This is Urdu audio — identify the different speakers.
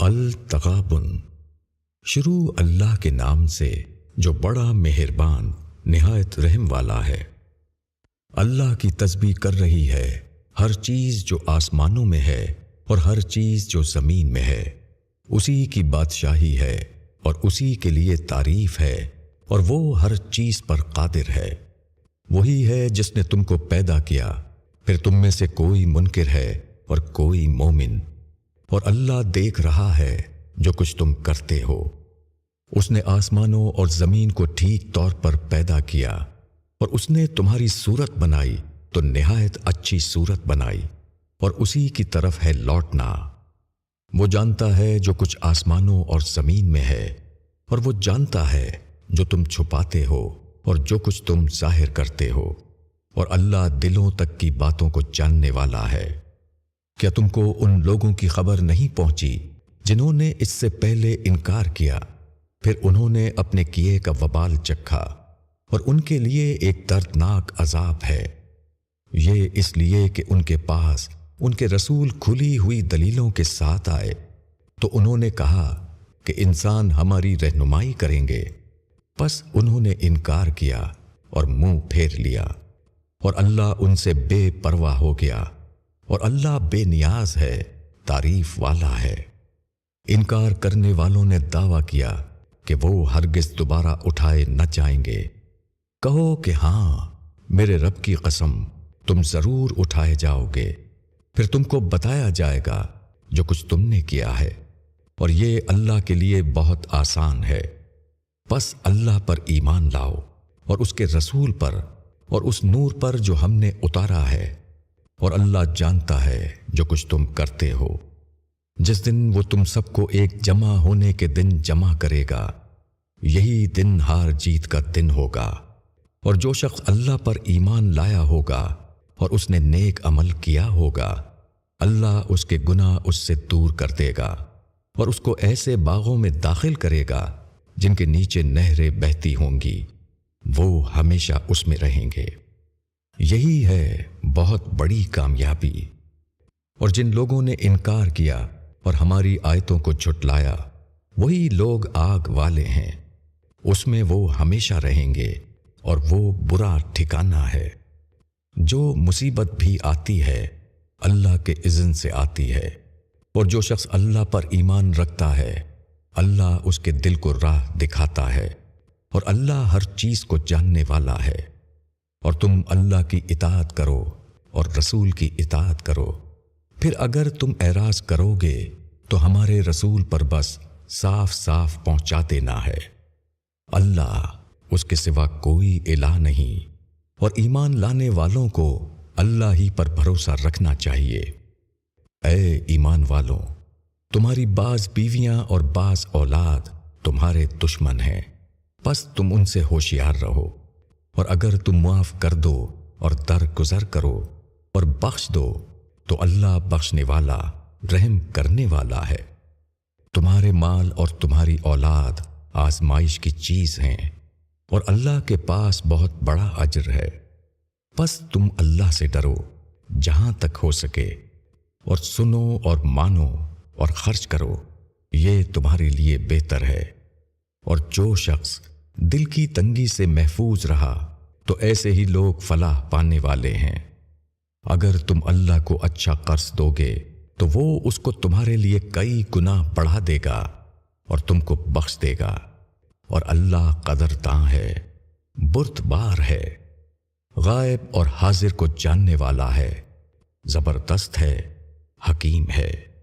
Speaker 1: التغابن شروع اللہ کے نام سے جو بڑا مہربان، نہایت رحم والا ہے۔ اللہ کی تسبیح کر رہی ہے، ہر چیز جو آسمانوں میں ہے اور ہر چیز جو زمین میں ہے۔ اسی کی بادشاہی ہے اور اسی کے لیے تعریف ہے اور وہ ہر چیز پر قادر ہے۔ وہی ہے جس نے تم کو پیدا کیا۔ پھر تم میں سے کوئی منکر ہے اور کوئی مومن۔ اور اللہ دیکھ رہا ہے جو کچھ تم کرتے ہو۔ اس نے آسمانوں اور زمین کو ٹھیک طور پر پیدا کیا اور اس نے تمہاری صورت بنائی تو نہایت اچھی صورت بنائی اور اسی کی طرف ہے لوٹنا۔ وہ جانتا ہے جو کچھ آسمانوں اور زمین میں ہے اور وہ جانتا ہے جو تم چھپاتے ہو اور جو کچھ تم ظاہر کرتے ہو اور اللہ دلوں تک کی باتوں کو جاننے والا ہے۔ کیا تم کو ان لوگوں کی خبر نہیں پہنچی جنہوں نے اس سے پہلے انکار کیا؟ پھر انہوں نے اپنے کیے کا وبال چکھا اور ان کے لیے ایک دردناک عذاب ہے۔ یہ اس لیے کہ ان کے پاس ان کے رسول کھلی ہوئی دلیلوں کے ساتھ آئے۔ تو انہوں نے کہا کہ انسان ہماری رہنمائی کریں گے۔ بس انہوں نے انکار کیا اور منہ پھیر لیا اور اللہ ان سے بے پرواہ ہو گیا۔ اور اللہ بے نیاز ہے، تعریف والا ہے۔ انکار کرنے والوں نے دعویٰ کیا کہ وہ ہرگز دوبارہ اٹھائے نہ جائیں گے۔ کہو کہ ہاں میرے رب کی قسم، تم ضرور اٹھائے جاؤ گے۔ پھر تم کو بتایا جائے گا جو کچھ تم نے کیا ہے۔ اور یہ اللہ کے لیے بہت آسان ہے۔ بس اللہ پر ایمان لاؤ اور اس کے رسول پر اور اس نور پر جو ہم نے اتارا ہے۔ اور اللہ جانتا ہے جو کچھ تم کرتے ہو۔ جس دن وہ تم سب کو ایک جمع ہونے کے دن جمع کرے گا، یہی دن ہار جیت کا دن ہوگا۔ اور جو شخص اللہ پر ایمان لایا ہوگا اور اس نے نیک عمل کیا ہوگا، اللہ اس کے گناہ اس سے دور کر دے گا اور اس کو ایسے باغوں میں داخل کرے گا جن کے نیچے نہریں بہتی ہوں گی۔ وہ ہمیشہ اس میں رہیں گے۔ یہی ہے بہت بڑی کامیابی۔ اور جن لوگوں نے انکار کیا اور ہماری آیتوں کو جھٹلایا، وہی لوگ آگ والے ہیں۔ اس میں وہ ہمیشہ رہیں گے اور وہ برا ٹھکانہ ہے۔ جو مصیبت بھی آتی ہے، اللہ کے اذن سے آتی ہے۔ اور جو شخص اللہ پر ایمان رکھتا ہے، اللہ اس کے دل کو راہ دکھاتا ہے۔ اور اللہ ہر چیز کو جاننے والا ہے۔ اور تم اللہ کی اطاعت کرو اور رسول کی اطاعت کرو۔ پھر اگر تم اعراض کرو گے تو ہمارے رسول پر بس صاف صاف پہنچا دینا ہے۔ اللہ اس کے سوا کوئی الہ نہیں۔ اور ایمان لانے والوں کو اللہ ہی پر بھروسہ رکھنا چاہیے۔ اے ایمان والوں، تمہاری بعض بیویاں اور بعض اولاد تمہارے دشمن ہیں۔ بس تم ان سے ہوشیار رہو۔ اور اگر تم معاف کر دو اور در گزر کرو اور بخش دو، تو اللہ بخشنے والا، رحم کرنے والا ہے۔ تمہارے مال اور تمہاری اولاد آزمائش کی چیز ہیں اور اللہ کے پاس بہت بڑا اجر ہے۔ بس تم اللہ سے ڈرو، جہاں تک ہو سکے۔ اور سنو اور مانو اور خرچ کرو، یہ تمہارے لیے بہتر ہے۔ اور جو شخص دل کی تنگی سے محفوظ رہا، تو ایسے ہی لوگ فلاح پانے والے ہیں۔ اگر تم اللہ کو اچھا قرض دو گے، تو وہ اس کو تمہارے لیے کئی گنا بڑھا دے گا اور تم کو بخش دے گا۔ اور اللہ قدر تاں ہے، برت بار ہے۔ غائب اور حاضر کو جاننے والا ہے، زبردست ہے، حکیم ہے۔